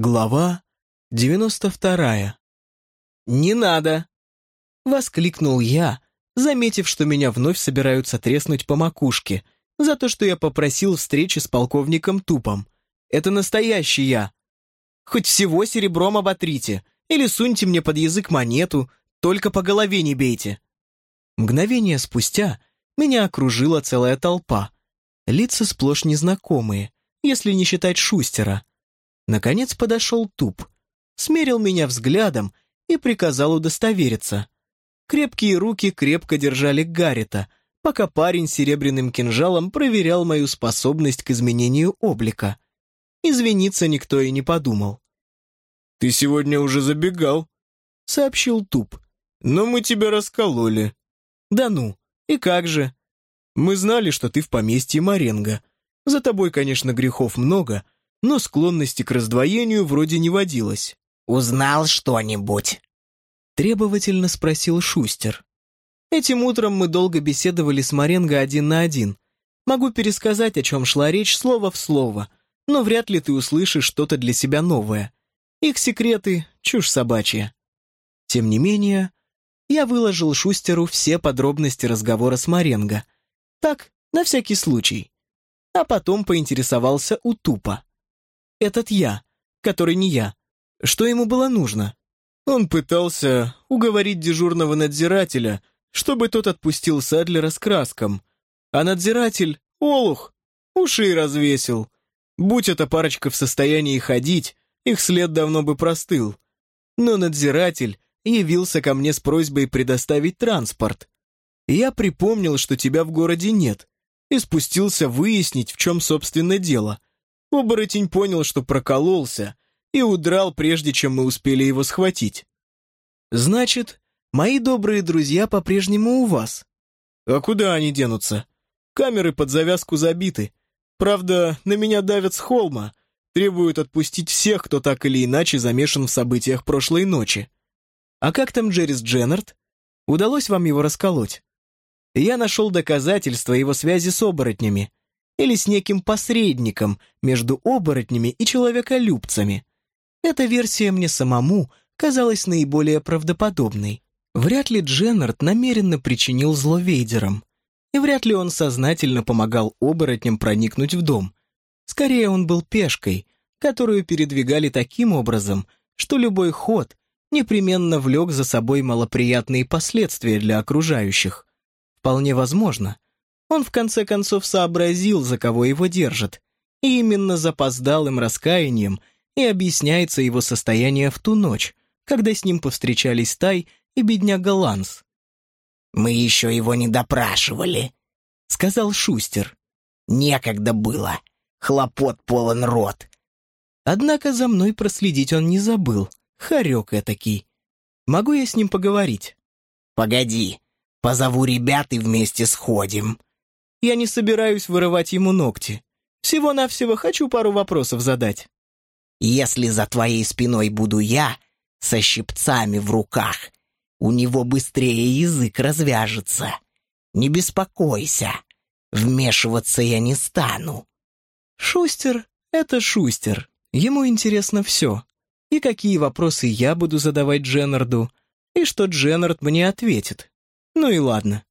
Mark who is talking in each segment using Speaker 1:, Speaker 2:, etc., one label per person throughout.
Speaker 1: Глава девяносто вторая. «Не надо!» — воскликнул я, заметив, что меня вновь собираются треснуть по макушке за то, что я попросил встречи с полковником Тупом. Это настоящий я. Хоть всего серебром оботрите, или суньте мне под язык монету, только по голове не бейте. Мгновение спустя меня окружила целая толпа. Лица сплошь незнакомые, если не считать Шустера — Наконец подошел Туп, смерил меня взглядом и приказал удостовериться. Крепкие руки крепко держали Гаррита, пока парень серебряным кинжалом проверял мою способность к изменению облика. Извиниться никто и не подумал.
Speaker 2: «Ты сегодня уже забегал», — сообщил Туп. «Но мы тебя раскололи».
Speaker 1: «Да ну, и как же?»
Speaker 2: «Мы знали, что ты в поместье Маренго. За тобой, конечно, грехов много, — но склонности к раздвоению вроде не водилось.
Speaker 3: «Узнал что-нибудь?»
Speaker 1: Требовательно спросил Шустер. Этим утром мы долго беседовали с Маренго один на один. Могу пересказать, о чем шла речь слово в слово, но вряд ли ты услышишь что-то для себя новое. Их секреты — чушь собачья. Тем не менее, я выложил Шустеру все подробности разговора с Маренго. Так, на всякий случай. А потом поинтересовался у Тупа этот я, который не я. Что ему было нужно?
Speaker 2: Он пытался уговорить дежурного надзирателя, чтобы тот отпустил Садлера с краском. А надзиратель, олух, уши развесил. Будь эта парочка в состоянии ходить, их след давно бы простыл. Но надзиратель явился ко мне с просьбой предоставить транспорт. Я припомнил, что тебя в городе нет, и спустился выяснить, в чем, собственно, дело. Оборотень понял, что прокололся, и удрал, прежде чем мы успели его схватить.
Speaker 1: «Значит, мои добрые друзья по-прежнему у вас?»
Speaker 2: «А куда они денутся? Камеры под завязку забиты. Правда, на меня давят с холма, требуют отпустить всех, кто так или иначе замешан в событиях прошлой ночи.
Speaker 1: А как там Джеррис Дженнард? Удалось вам его расколоть? Я нашел доказательства его связи с оборотнями или с неким посредником между оборотнями и человеколюбцами. Эта версия мне самому казалась наиболее правдоподобной. Вряд ли Дженнард намеренно причинил зло Вейдерам, и вряд ли он сознательно помогал оборотням проникнуть в дом. Скорее, он был пешкой, которую передвигали таким образом, что любой ход непременно влек за собой малоприятные последствия для окружающих. Вполне возможно, он в конце концов сообразил, за кого его держат, и именно запоздалым раскаянием и объясняется его состояние в ту ночь, когда с ним повстречались Тай и бедняга Ланс.
Speaker 3: «Мы еще его не допрашивали», — сказал Шустер. «Некогда было. Хлопот полон рот».
Speaker 1: Однако за мной проследить он не забыл. Хорек этакий. Могу я с ним поговорить?
Speaker 3: «Погоди, позову ребят и вместе сходим»,
Speaker 1: я не собираюсь вырывать ему ногти. Всего-навсего хочу пару вопросов задать.
Speaker 3: Если за твоей спиной буду я, со щипцами в руках, у него быстрее язык развяжется. Не беспокойся, вмешиваться я не стану.
Speaker 1: Шустер — это Шустер. Ему интересно все. И какие вопросы я буду задавать Дженнарду, и что Дженнард мне ответит. Ну и ладно.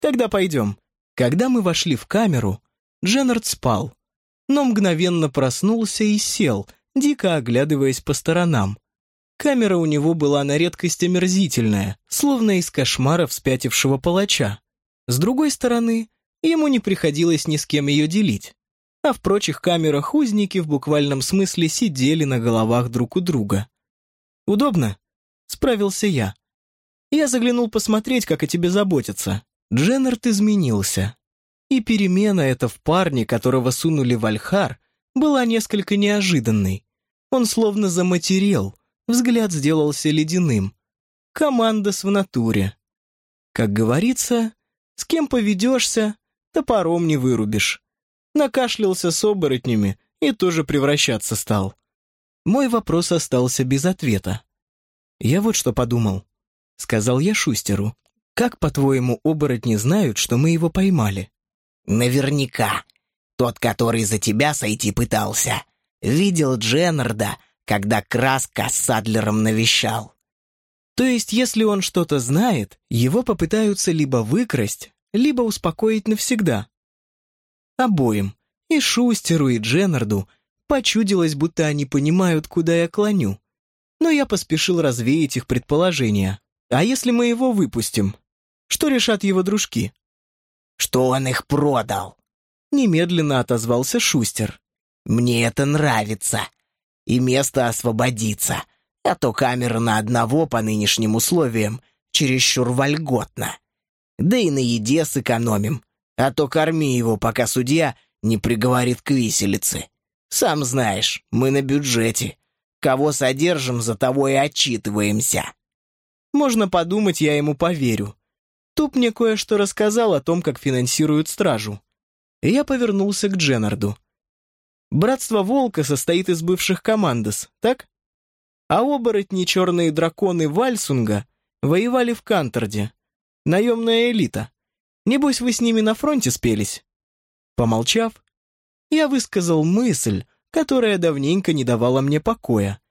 Speaker 1: Когда пойдем? Когда мы вошли в камеру, Дженнард спал, но мгновенно проснулся и сел, дико оглядываясь по сторонам. Камера у него была на редкость омерзительная, словно из кошмаров спятившего палача. С другой стороны, ему не приходилось ни с кем ее делить. А в прочих камерах узники в буквальном смысле сидели на головах друг у друга. «Удобно?» — справился я. Я заглянул посмотреть, как о тебе заботятся. Дженнард изменился. И перемена эта в парне, которого сунули в Альхар, была несколько неожиданной. Он словно заматерел, взгляд сделался ледяным. Командос в натуре. Как говорится, с кем поведешься, топором не вырубишь. Накашлялся с оборотнями и тоже превращаться стал. Мой вопрос остался без ответа. «Я вот что подумал», — сказал я Шустеру. Как, по-твоему, оборотни знают, что мы его поймали?
Speaker 3: Наверняка. Тот, который за тебя сойти пытался, видел Дженнарда, когда Краска с Садлером навещал.
Speaker 1: То есть, если он что-то знает, его попытаются либо выкрасть, либо успокоить навсегда. Обоим, и Шустеру, и Дженнарду, почудилось, будто они понимают, куда я клоню. Но я поспешил развеять их предположения. А если мы его выпустим? Что решат его дружки?
Speaker 3: Что он их продал?
Speaker 1: Немедленно отозвался Шустер.
Speaker 3: Мне это нравится. И место освободится. А то камера на одного по нынешним условиям чересчур вольготно. Да и на еде сэкономим. А то корми его, пока судья не приговорит к виселице. Сам знаешь, мы на бюджете. Кого содержим, за того и отчитываемся.
Speaker 1: Можно подумать, я ему поверю. Туп мне кое-что рассказал о том, как финансируют стражу. И я повернулся к Дженнарду. Братство Волка состоит из бывших командос, так? А оборотни черные драконы Вальсунга воевали в Канторде. Наемная элита. Небось, вы с ними на фронте спелись?» Помолчав, я высказал мысль, которая давненько не давала мне покоя.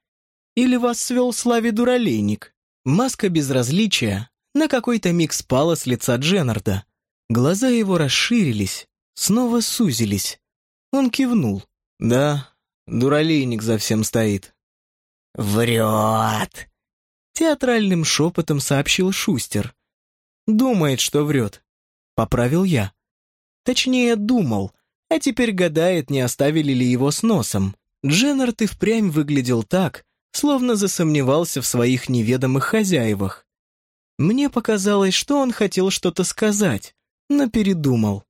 Speaker 1: Или вас свел Славе дуралейник? Маска безразличия на какой-то миг спала с лица Дженнарда. Глаза его расширились, снова сузились. Он кивнул. «Да, дуралейник за всем стоит».
Speaker 3: «Врет!»
Speaker 1: Театральным шепотом сообщил Шустер. «Думает, что врет», — поправил я. Точнее, думал, а теперь гадает, не оставили ли его с носом. Дженнард и впрямь выглядел так, словно засомневался в своих неведомых хозяевах. Мне показалось, что он хотел что-то сказать, но передумал.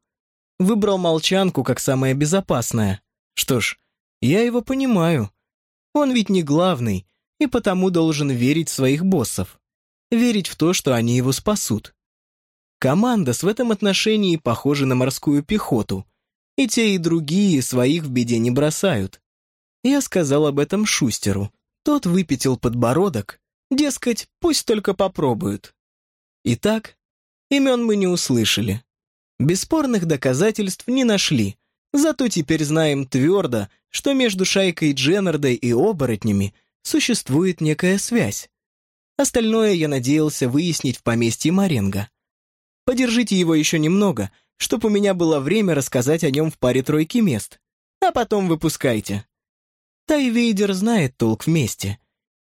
Speaker 1: Выбрал молчанку как самое безопасное. Что ж, я его понимаю. Он ведь не главный, и потому должен верить своих боссов. Верить в то, что они его спасут. Командос в этом отношении похожа на морскую пехоту. И те, и другие своих в беде не бросают. Я сказал об этом Шустеру. Тот выпятил подбородок, дескать, пусть только попробуют. Итак, имен мы не услышали. Бесспорных доказательств не нашли, зато теперь знаем твердо, что между шайкой Дженнарда и оборотнями существует некая связь. Остальное я надеялся выяснить в поместье Маренго. Подержите его еще немного, чтоб у меня было время рассказать о нем в паре-тройки мест, а потом выпускайте. Тайвейдер знает толк вместе.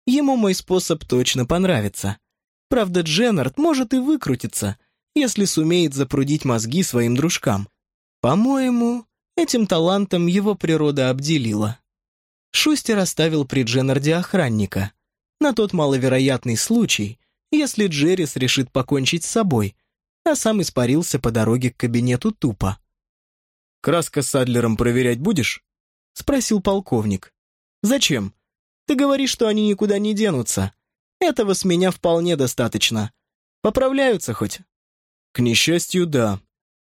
Speaker 1: Ему мой способ точно понравится. Правда, Дженнард может и выкрутиться, если сумеет запрудить мозги своим дружкам. По-моему, этим талантом его природа обделила. Шустер оставил при Дженнарде охранника. На тот маловероятный случай, если Джеррис решит покончить с собой, а сам испарился по дороге к кабинету тупо.
Speaker 2: «Краска с Адлером проверять будешь?»
Speaker 1: — спросил полковник. «Зачем? Ты говоришь, что они никуда не денутся. Этого с меня вполне достаточно. Поправляются хоть?»
Speaker 2: «К несчастью, да».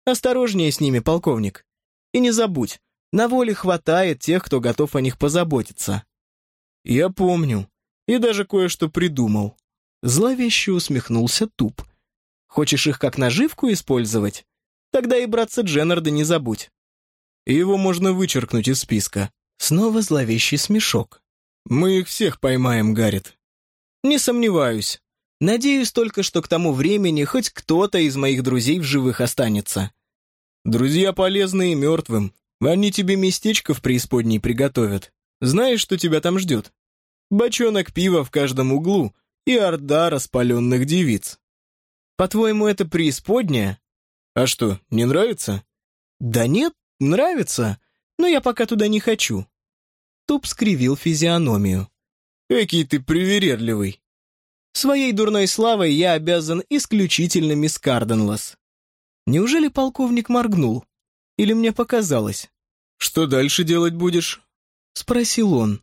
Speaker 1: «Осторожнее с ними, полковник. И не забудь, на воле хватает тех, кто готов о них позаботиться».
Speaker 2: «Я помню. И даже кое-что придумал».
Speaker 1: Зловеще усмехнулся Туп. Хочешь их как наживку использовать? Тогда и братца Дженнарда не забудь.
Speaker 2: его можно вычеркнуть из списка.
Speaker 1: Снова зловещий смешок.
Speaker 2: Мы их всех поймаем, Гаррит.
Speaker 1: Не сомневаюсь. Надеюсь только, что к тому времени хоть кто-то из моих друзей в живых останется.
Speaker 2: Друзья полезные мертвым. Они тебе местечко в преисподней приготовят. Знаешь, что тебя там ждет? Бочонок пива в каждом углу и орда распаленных девиц.
Speaker 1: По-твоему, это преисподняя?
Speaker 2: А что, не нравится?
Speaker 1: Да нет, нравится, но я пока туда не хочу. Туп скривил физиономию.
Speaker 2: Экий ты привередливый.
Speaker 1: Своей дурной славой я обязан исключительно мисс Карденлас. Неужели полковник моргнул? Или мне показалось?
Speaker 2: Что дальше делать будешь?
Speaker 1: Спросил он.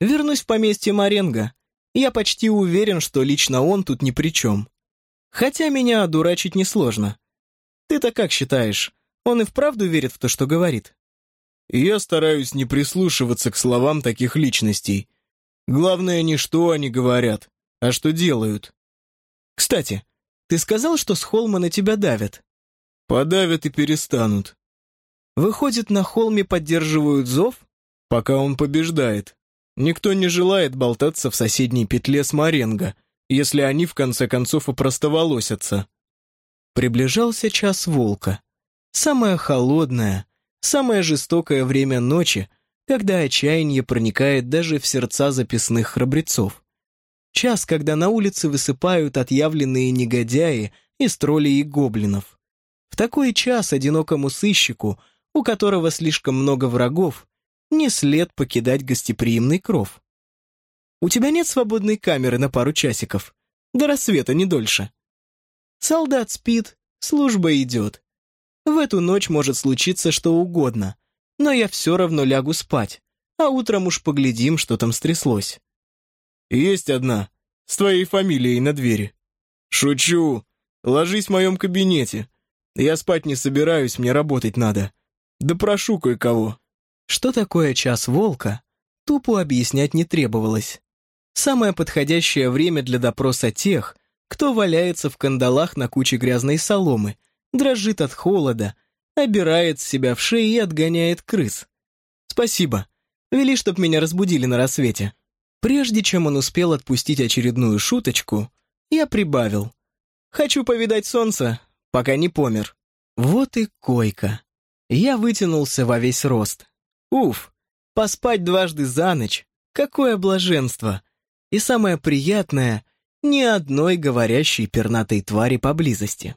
Speaker 1: Вернусь в поместье Маренго. Я почти уверен, что лично он тут ни при чем. Хотя меня одурачить несложно. Ты-то как считаешь, он и вправду верит в то, что говорит?
Speaker 2: Я стараюсь не прислушиваться к словам таких личностей. Главное не что они говорят, а что делают.
Speaker 1: Кстати, ты сказал, что с холма на тебя давят?
Speaker 2: Подавят и перестанут.
Speaker 1: Выходит, на холме поддерживают зов?
Speaker 2: Пока он побеждает. Никто не желает болтаться в соседней петле с Маренго, если они в конце концов опростоволосятся.
Speaker 1: Приближался час волка. Самое холодное, самое жестокое время ночи, когда отчаяние проникает даже в сердца записных храбрецов. Час, когда на улице высыпают отъявленные негодяи из троллей и гоблинов. В такой час одинокому сыщику, у которого слишком много врагов, не след покидать гостеприимный кров. У тебя нет свободной камеры на пару часиков? До рассвета, не дольше. Солдат спит, служба идет. В эту ночь может случиться что угодно, но я все равно лягу спать, а утром уж поглядим, что там стряслось.
Speaker 2: Есть одна, с твоей фамилией на двери. Шучу. Ложись в моем кабинете. Я спать не собираюсь, мне работать надо. Да прошу кое-кого.
Speaker 1: Что такое час волка, тупо объяснять не требовалось. Самое подходящее время для допроса тех, кто валяется в кандалах на куче грязной соломы, дрожит от холода, обирает себя в шее и отгоняет крыс. Спасибо. Вели, чтоб меня разбудили на рассвете. Прежде чем он успел отпустить очередную шуточку, я прибавил. «Хочу повидать солнце, пока не помер». Вот и койка. Я вытянулся во весь рост. Уф, поспать дважды за ночь. Какое блаженство. И самое приятное — ни одной говорящей пернатой твари поблизости.